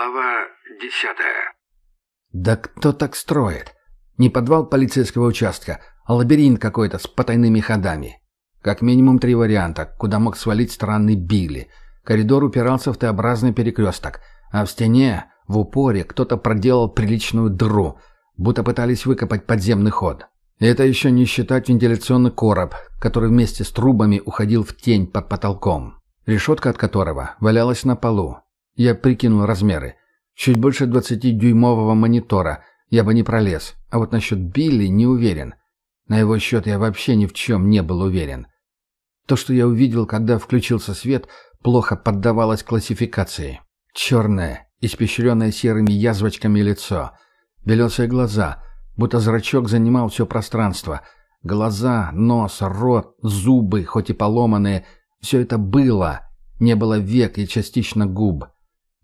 Глава десятая. Да кто так строит? Не подвал полицейского участка, а лабиринт какой-то с потайными ходами. Как минимум три варианта, куда мог свалить странный Билли. Коридор упирался в Т-образный перекресток, а в стене, в упоре, кто-то проделал приличную дыру, будто пытались выкопать подземный ход. И это еще не считать вентиляционный короб, который вместе с трубами уходил в тень под потолком, решетка от которого валялась на полу. Я прикинул размеры. Чуть больше 20-дюймового монитора я бы не пролез, а вот насчет Билли не уверен. На его счет я вообще ни в чем не был уверен. То, что я увидел, когда включился свет, плохо поддавалось классификации. Черное, испещренное серыми язвочками лицо, белесые глаза, будто зрачок занимал все пространство. Глаза, нос, рот, зубы, хоть и поломанные, все это было. Не было век и частично губ.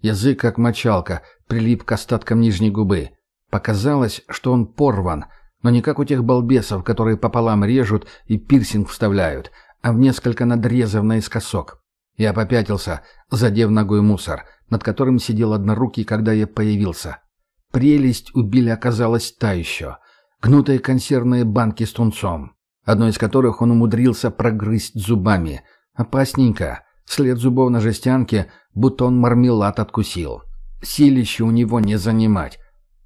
Язык, как мочалка, прилип к остаткам нижней губы. Показалось, что он порван, но не как у тех балбесов, которые пополам режут и пирсинг вставляют, а в несколько надрезов наискосок. Я попятился, задев ногой мусор, над которым сидел однорукий, когда я появился. Прелесть у Билли оказалась та еще. Гнутые консервные банки с тунцом, одной из которых он умудрился прогрызть зубами. Опасненько. След зубов на жестянке, будто он мармелад откусил. Силище у него не занимать.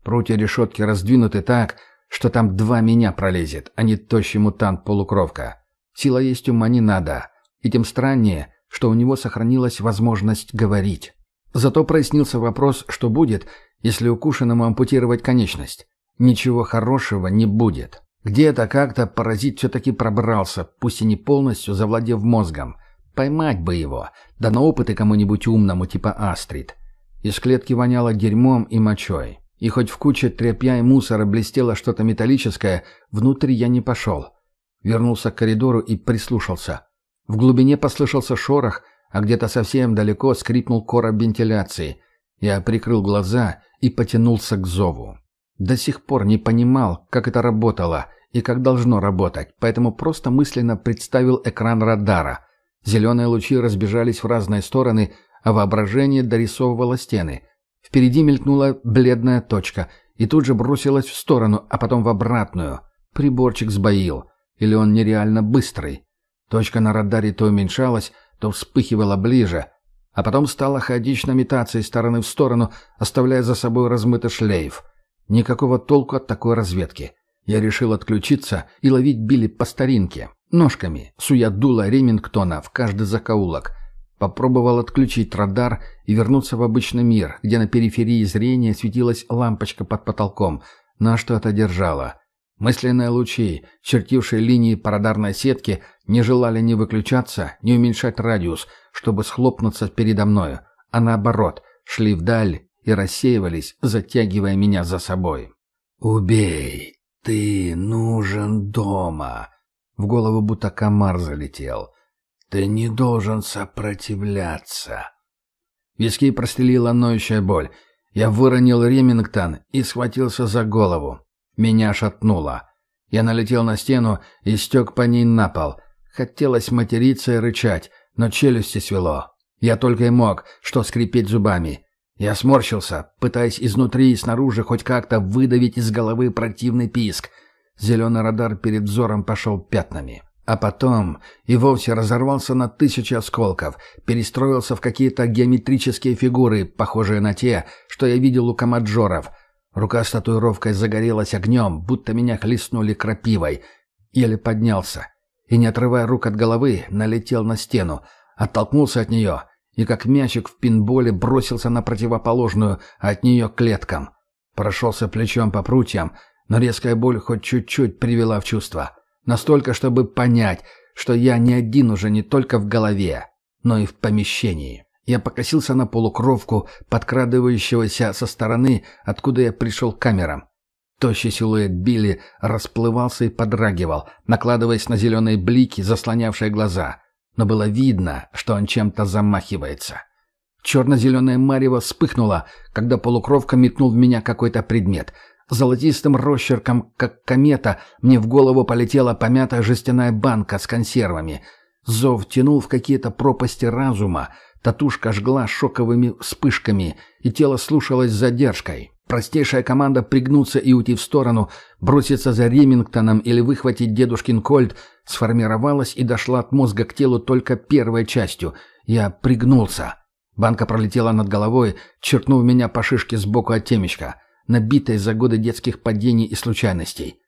Прутья решетки раздвинуты так, что там два меня пролезет, а не тощий мутант-полукровка. Сила есть ума не надо. И тем страннее, что у него сохранилась возможность говорить. Зато прояснился вопрос, что будет, если укушенному ампутировать конечность. Ничего хорошего не будет. Где-то как-то паразит все-таки пробрался, пусть и не полностью завладев мозгом. Поймать бы его, да на опыты кому-нибудь умному, типа Астрид. Из клетки воняло дерьмом и мочой. И хоть в куче тряпья и мусора блестело что-то металлическое, внутрь я не пошел. Вернулся к коридору и прислушался. В глубине послышался шорох, а где-то совсем далеко скрипнул короб вентиляции. Я прикрыл глаза и потянулся к зову. До сих пор не понимал, как это работало и как должно работать, поэтому просто мысленно представил экран радара — Зеленые лучи разбежались в разные стороны, а воображение дорисовывало стены. Впереди мелькнула бледная точка и тут же бросилась в сторону, а потом в обратную. Приборчик сбоил. Или он нереально быстрый. Точка на радаре то уменьшалась, то вспыхивала ближе, а потом стала хаотично метаться из стороны в сторону, оставляя за собой размытый шлейф. Никакого толку от такой разведки. Я решил отключиться и ловить Билли по старинке. Ножками, суя дуло Ремингтона в каждый закоулок. Попробовал отключить радар и вернуться в обычный мир, где на периферии зрения светилась лампочка под потолком, на что это держало. Мысленные лучи, чертившие линии по радарной сетке, не желали ни выключаться, ни уменьшать радиус, чтобы схлопнуться передо мною, а наоборот, шли вдаль и рассеивались, затягивая меня за собой. «Убей! Ты нужен дома!» В голову будто комар залетел. «Ты не должен сопротивляться!» Виски прострелила ноющая боль. Я выронил Ремингтон и схватился за голову. Меня шатнуло. Я налетел на стену и стек по ней на пол. Хотелось материться и рычать, но челюсти свело. Я только и мог, что скрипеть зубами. Я сморщился, пытаясь изнутри и снаружи хоть как-то выдавить из головы противный писк — Зеленый радар перед взором пошел пятнами. А потом и вовсе разорвался на тысячи осколков, перестроился в какие-то геометрические фигуры, похожие на те, что я видел у комаджоров. Рука с татуировкой загорелась огнем, будто меня хлестнули крапивой. Еле поднялся. И, не отрывая рук от головы, налетел на стену, оттолкнулся от нее и, как мячик в пинболе, бросился на противоположную, от нее клеткам. Прошелся плечом по прутьям, но резкая боль хоть чуть-чуть привела в чувство. Настолько, чтобы понять, что я не один уже не только в голове, но и в помещении. Я покосился на полукровку, подкрадывающегося со стороны, откуда я пришел к камерам. Тощий силуэт Билли расплывался и подрагивал, накладываясь на зеленые блики, заслонявшие глаза. Но было видно, что он чем-то замахивается. Черно-зеленое марево вспыхнуло, когда полукровка метнул в меня какой-то предмет — Золотистым росчерком, как комета, мне в голову полетела помятая жестяная банка с консервами. Зов тянул в какие-то пропасти разума, татушка жгла шоковыми вспышками, и тело слушалось с задержкой. Простейшая команда пригнуться и уйти в сторону, броситься за Ремингтоном или выхватить дедушкин кольт сформировалась и дошла от мозга к телу только первой частью. Я пригнулся. Банка пролетела над головой, черкнув меня по шишке сбоку от темечка, набитой за годы детских падений и случайностей.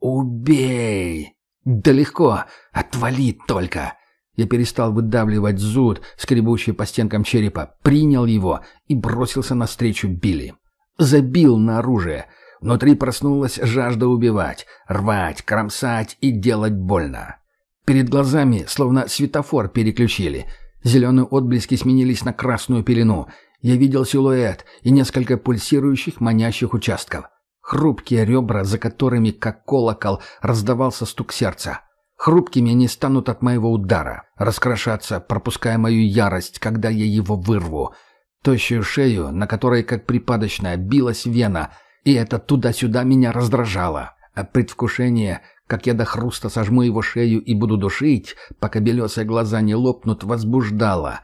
«Убей!» «Да легко! Отвали только!» Я перестал выдавливать зуд, скребущий по стенкам черепа, принял его и бросился навстречу Билли. Забил на оружие. Внутри проснулась жажда убивать, рвать, кромсать и делать больно. Перед глазами словно светофор переключили. Зеленые отблески сменились на красную пелену. Я видел силуэт и несколько пульсирующих манящих участков. Хрупкие ребра, за которыми, как колокол, раздавался стук сердца. Хрупкими они станут от моего удара, раскрошаться, пропуская мою ярость, когда я его вырву. Тощую шею, на которой, как припадочная, билась вена, и это туда-сюда меня раздражало. А предвкушение, как я до хруста сожму его шею и буду душить, пока белесые глаза не лопнут, возбуждало.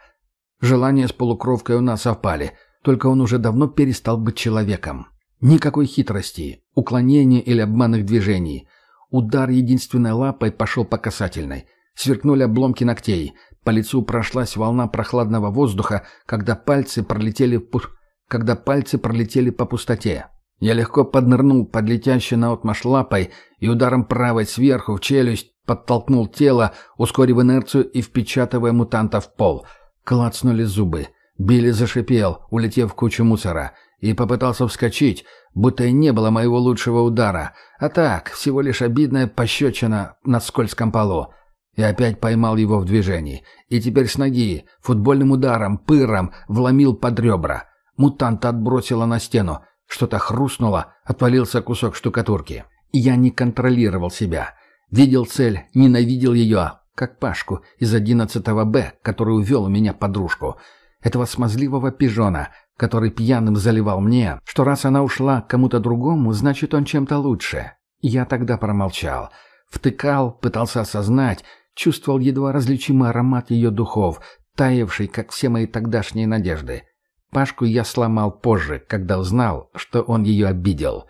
Желания с полукровкой у нас совпали, только он уже давно перестал быть человеком. Никакой хитрости, уклонения или обманных движений. Удар единственной лапой пошел по касательной. Сверкнули обломки ногтей. По лицу прошлась волна прохладного воздуха, когда пальцы пролетели, пу... когда пальцы пролетели по пустоте. Я легко поднырнул под летящей наотмашь лапой и ударом правой сверху в челюсть подтолкнул тело, ускорив инерцию и впечатывая мутанта в пол. Клацнули зубы. Билли зашипел, улетев в кучу мусора и попытался вскочить, будто и не было моего лучшего удара, а так, всего лишь обидная пощечина на скользком полу. И опять поймал его в движении. И теперь с ноги, футбольным ударом, пыром, вломил под ребра. Мутанта отбросило на стену. Что-то хрустнуло, отвалился кусок штукатурки. Я не контролировал себя. Видел цель, ненавидел ее, как Пашку из 11 Б, который увел у меня подружку. Этого смазливого пижона, который пьяным заливал мне, что раз она ушла к кому-то другому, значит, он чем-то лучше. Я тогда промолчал. Втыкал, пытался осознать, чувствовал едва различимый аромат ее духов, таявший, как все мои тогдашние надежды. Пашку я сломал позже, когда узнал, что он ее обидел.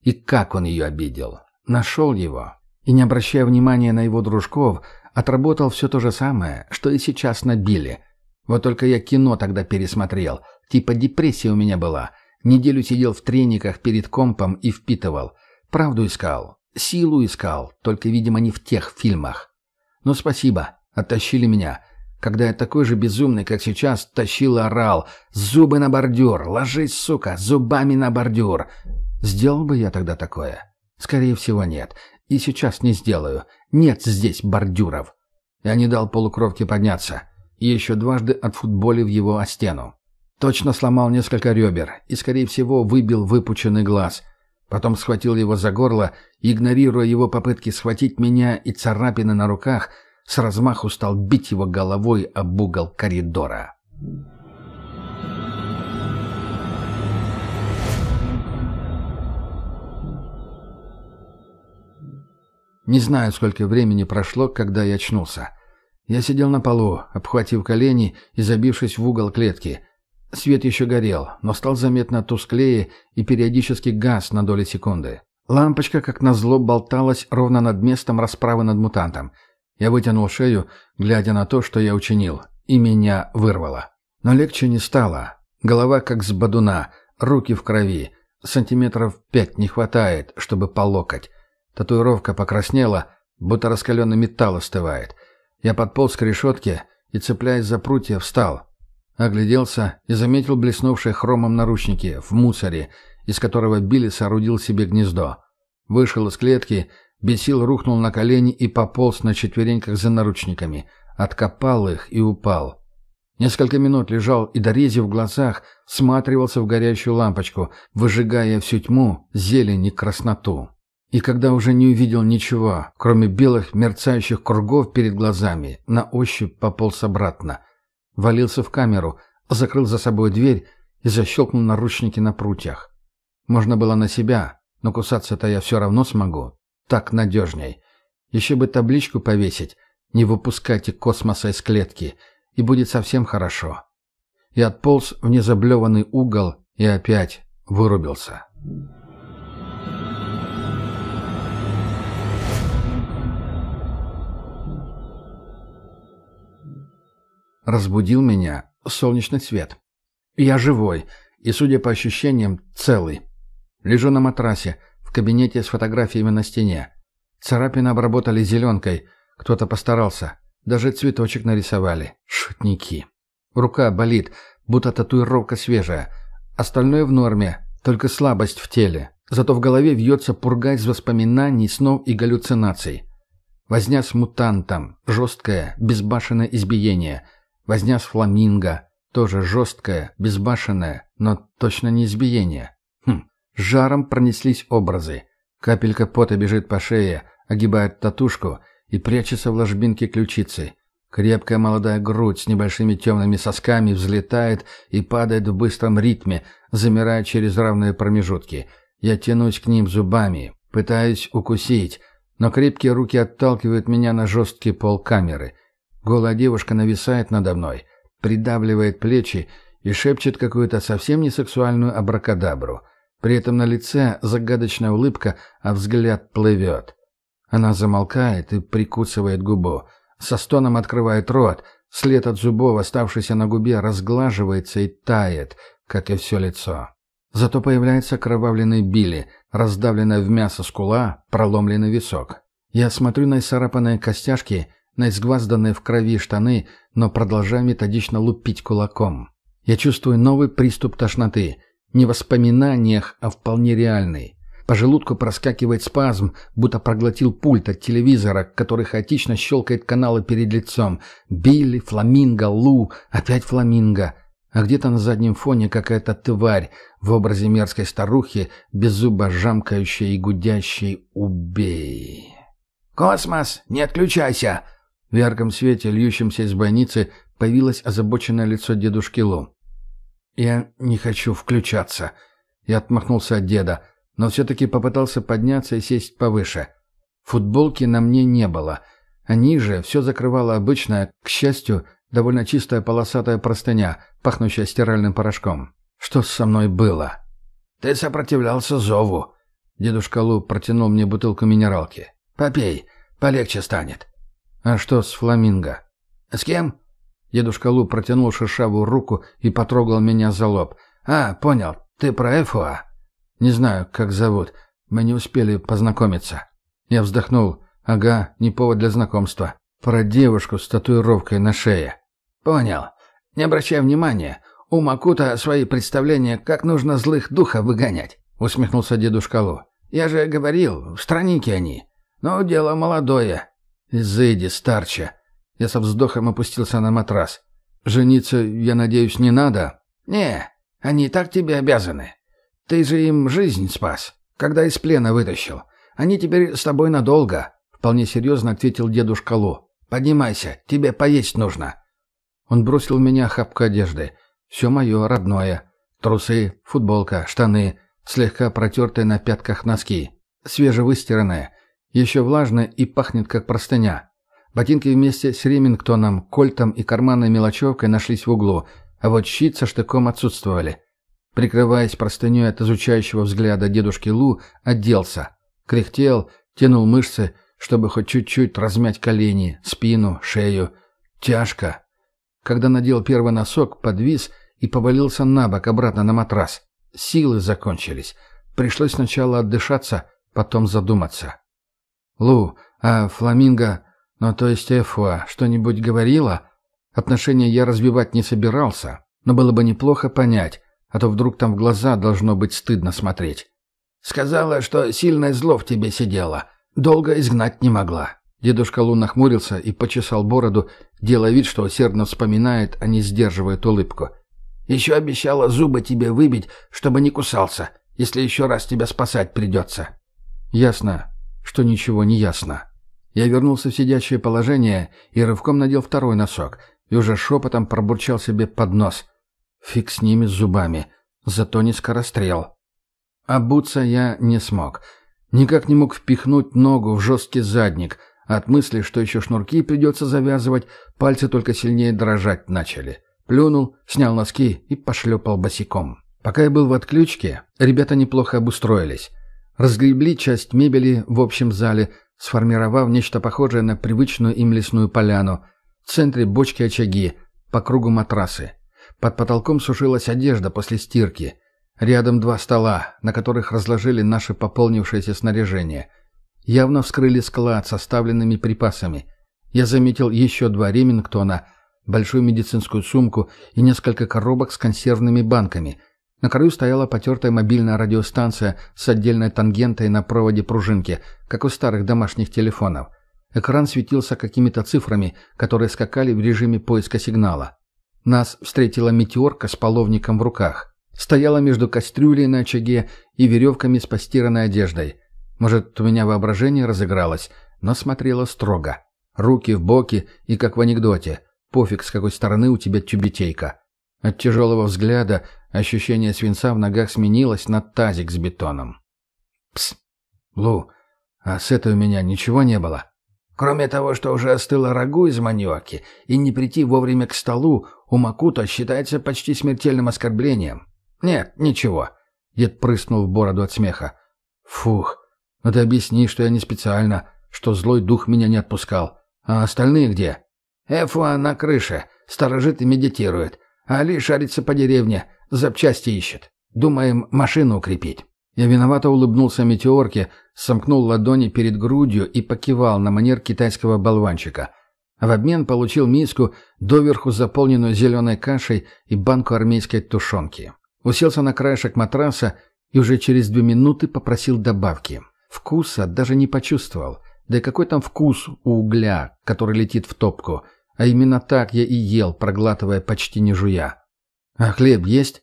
И как он ее обидел. Нашел его. И, не обращая внимания на его дружков, отработал все то же самое, что и сейчас набили. Вот только я кино тогда пересмотрел — Типа депрессия у меня была. Неделю сидел в трениках перед компом и впитывал. Правду искал. Силу искал. Только, видимо, не в тех фильмах. Ну, спасибо. Оттащили меня. Когда я такой же безумный, как сейчас, тащил и орал. «Зубы на бордюр! Ложись, сука! Зубами на бордюр!» Сделал бы я тогда такое? Скорее всего, нет. И сейчас не сделаю. Нет здесь бордюров. Я не дал полукровке подняться. И еще дважды отфутболив его о стену. Точно сломал несколько ребер и, скорее всего, выбил выпученный глаз. Потом схватил его за горло игнорируя его попытки схватить меня и царапины на руках, с размаху стал бить его головой об угол коридора. Не знаю, сколько времени прошло, когда я очнулся. Я сидел на полу, обхватив колени и забившись в угол клетки, Свет еще горел, но стал заметно тусклее и периодически газ на доли секунды. Лампочка, как назло, болталась ровно над местом расправы над мутантом. Я вытянул шею, глядя на то, что я учинил, и меня вырвало. Но легче не стало. Голова как с бодуна, руки в крови. Сантиметров пять не хватает, чтобы по локоть. Татуировка покраснела, будто раскаленный металл остывает. Я подполз к решетке и, цепляясь за прутья, встал. Огляделся и заметил блеснувшие хромом наручники в мусоре, из которого Билли соорудил себе гнездо. Вышел из клетки, без сил рухнул на колени и пополз на четвереньках за наручниками. Откопал их и упал. Несколько минут лежал и, дорезив в глазах, всматривался в горящую лампочку, выжигая всю тьму, зелень и красноту. И когда уже не увидел ничего, кроме белых мерцающих кругов перед глазами, на ощупь пополз обратно валился в камеру, закрыл за собой дверь и защелкнул наручники на прутьях. Можно было на себя, но кусаться-то я все равно смогу. Так надежней. Еще бы табличку повесить. Не выпускайте космоса из клетки, и будет совсем хорошо. И отполз в незаблеванный угол и опять вырубился. Разбудил меня солнечный свет. Я живой и, судя по ощущениям, целый. Лежу на матрасе, в кабинете с фотографиями на стене. Царапины обработали зеленкой. Кто-то постарался. Даже цветочек нарисовали. Шутники. Рука болит, будто татуировка свежая. Остальное в норме, только слабость в теле. Зато в голове вьется пурга из воспоминаний, снов и галлюцинаций. Возня с мутантом, жесткое, безбашенное избиение. Возня с фламинго, тоже жесткое, безбашенное, но точно не избиение. Хм, жаром пронеслись образы. Капелька пота бежит по шее, огибает татушку и прячется в ложбинке ключицы. Крепкая молодая грудь с небольшими темными сосками взлетает и падает в быстром ритме, замирая через равные промежутки. Я тянусь к ним зубами, пытаюсь укусить, но крепкие руки отталкивают меня на жесткий пол камеры. Голая девушка нависает надо мной, придавливает плечи и шепчет какую-то совсем не сексуальную абракадабру. При этом на лице загадочная улыбка, а взгляд плывет. Она замолкает и прикусывает губу. Со стоном открывает рот. След от зубов, оставшийся на губе, разглаживается и тает, как и все лицо. Зато появляется кровавленный Билли, раздавленная в мясо скула, проломленный висок. Я смотрю на исцарапанные костяшки, на изгвазданные в крови штаны, но продолжаю методично лупить кулаком. Я чувствую новый приступ тошноты. Не в воспоминаниях, а вполне реальный. По желудку проскакивает спазм, будто проглотил пульт от телевизора, который хаотично щелкает каналы перед лицом. Билли, Фламинго, Лу, опять Фламинго. А где-то на заднем фоне какая-то тварь в образе мерзкой старухи, беззубо жамкающей и гудящей «Убей!». «Космос, не отключайся!» В ярком свете, льющемся из бойницы, появилось озабоченное лицо дедушки Лу. «Я не хочу включаться». Я отмахнулся от деда но все-таки попытался подняться и сесть повыше. Футболки на мне не было, а ниже все закрывала обычная, к счастью, довольно чистая полосатая простыня, пахнущая стиральным порошком. Что со мной было? «Ты сопротивлялся зову». Дедушка Лу протянул мне бутылку минералки. «Попей, полегче станет». «А что с фламинго?» «С кем?» Дедушка Лу протянул шершавую руку и потрогал меня за лоб. «А, понял, ты про Эфуа?» Не знаю, как зовут. Мы не успели познакомиться. Я вздохнул. Ага, не повод для знакомства. Про девушку с татуировкой на шее. Понял. Не обращай внимания. У Макута свои представления, как нужно злых духов выгонять. Усмехнулся дедушка Лу. Я же говорил, в страннике они. Но дело молодое. Изыди, старче. Я со вздохом опустился на матрас. Жениться, я надеюсь, не надо? Не, они так тебе обязаны. Ты же им жизнь спас, когда из плена вытащил. Они теперь с тобой надолго», — вполне серьезно ответил дедушка Ло. «Поднимайся, тебе поесть нужно». Он бросил в меня охапку одежды. Все мое, родное. Трусы, футболка, штаны, слегка протертые на пятках носки. Свежевыстиранные. Еще влажные и пахнет, как простыня. Ботинки вместе с ремингтоном, кольтом и карманной мелочевкой нашлись в углу, а вот щит со штыком отсутствовали. Прикрываясь простыней от изучающего взгляда дедушки Лу, оделся. Кряхтел, тянул мышцы, чтобы хоть чуть-чуть размять колени, спину, шею. Тяжко. Когда надел первый носок, подвис и повалился на бок обратно на матрас. Силы закончились. Пришлось сначала отдышаться, потом задуматься. «Лу, а Фламинго, ну то есть Эфуа, что-нибудь говорила?» Отношения я развивать не собирался, но было бы неплохо понять, а то вдруг там в глаза должно быть стыдно смотреть. Сказала, что сильное зло в тебе сидело. Долго изгнать не могла. Дедушка Лу нахмурился и почесал бороду, делая вид, что усердно вспоминает, а не сдерживает улыбку. «Еще обещала зубы тебе выбить, чтобы не кусался, если еще раз тебя спасать придется». «Ясно, что ничего не ясно». Я вернулся в сидячее положение и рывком надел второй носок, и уже шепотом пробурчал себе под нос – Фиг с ними с зубами. Зато не скорострел. Обуться я не смог. Никак не мог впихнуть ногу в жесткий задник, От мысли, что еще шнурки придется завязывать, пальцы только сильнее дрожать начали. Плюнул, снял носки и пошлепал босиком. Пока я был в отключке, ребята неплохо обустроились. Разгребли часть мебели в общем зале, сформировав нечто похожее на привычную им лесную поляну. В центре бочки очаги, по кругу матрасы. Под потолком сушилась одежда после стирки. Рядом два стола, на которых разложили наше пополнившееся снаряжение. Явно вскрыли склад с оставленными припасами. Я заметил еще два ремингтона, большую медицинскую сумку и несколько коробок с консервными банками. На краю стояла потертая мобильная радиостанция с отдельной тангентой на проводе пружинки, как у старых домашних телефонов. Экран светился какими-то цифрами, которые скакали в режиме поиска сигнала. Нас встретила метеорка с половником в руках. Стояла между кастрюлей на очаге и веревками с постиранной одеждой. Может, у меня воображение разыгралось, но смотрела строго. Руки в боки и, как в анекдоте, пофиг, с какой стороны у тебя тюбетейка. От тяжелого взгляда ощущение свинца в ногах сменилось на тазик с бетоном. «Пс! Лу, а с этой у меня ничего не было?» Кроме того, что уже остыло рагу из маньоки, и не прийти вовремя к столу у Макута считается почти смертельным оскорблением. «Нет, ничего». Дед прыснул в бороду от смеха. «Фух, ну ты объясни, что я не специально, что злой дух меня не отпускал. А остальные где?» «Эфуа на крыше, сторожит и медитирует. Али шарится по деревне, запчасти ищет. Думаем, машину укрепить». Я виновато улыбнулся метеорке, сомкнул ладони перед грудью и покивал на манер китайского болванчика. В обмен получил миску, доверху заполненную зеленой кашей и банку армейской тушенки. Уселся на краешек матраса и уже через две минуты попросил добавки. Вкуса даже не почувствовал. Да и какой там вкус у угля, который летит в топку. А именно так я и ел, проглатывая почти не жуя. «А хлеб есть?»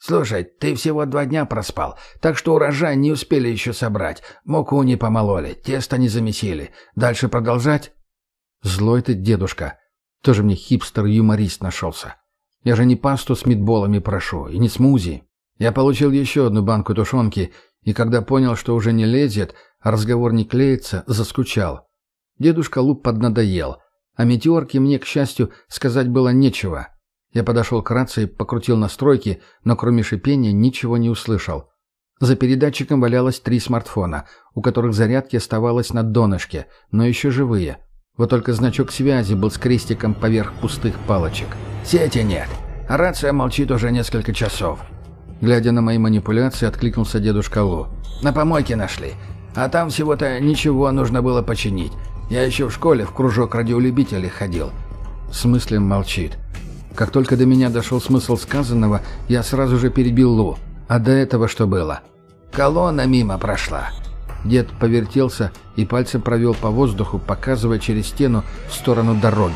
«Слушай, ты всего два дня проспал, так что урожай не успели еще собрать. Муку не помололи, тесто не замесили. Дальше продолжать?» «Злой ты, дедушка. Тоже мне хипстер-юморист нашелся. Я же не пасту с митболами прошу, и не смузи. Я получил еще одну банку тушенки, и когда понял, что уже не лезет, а разговор не клеится, заскучал. Дедушка Луп поднадоел, а метеорке мне, к счастью, сказать было нечего. Я подошел к рации, покрутил настройки, но кроме шипения ничего не услышал. За передатчиком валялось три смартфона, у которых зарядки оставалось на донышке, но еще живые. Вот только значок связи был с крестиком поверх пустых палочек. «Сети нет. Рация молчит уже несколько часов». Глядя на мои манипуляции, откликнулся дедушка Лу. «На помойке нашли. А там всего-то ничего нужно было починить. Я еще в школе в кружок радиолюбителей ходил». В смысле молчит? Как только до меня дошел смысл сказанного, я сразу же перебил Лу. А до этого что было? Колонна мимо прошла. Дед повертелся и пальцем провел по воздуху, показывая через стену в сторону дороги.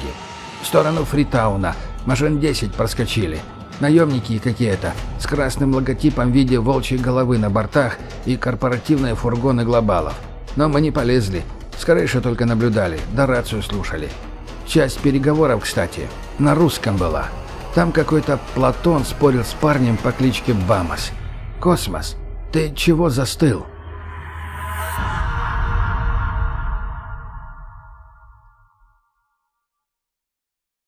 В сторону Фритауна. Машин 10 проскочили. Наемники какие-то, с красным логотипом в виде волчьей головы на бортах и корпоративные фургоны глобалов. Но мы не полезли. Только наблюдали, да рацию слушали. Часть переговоров, кстати, на русском была. Там какой-то Платон спорил с парнем по кличке Бамос. «Космос, ты чего застыл?»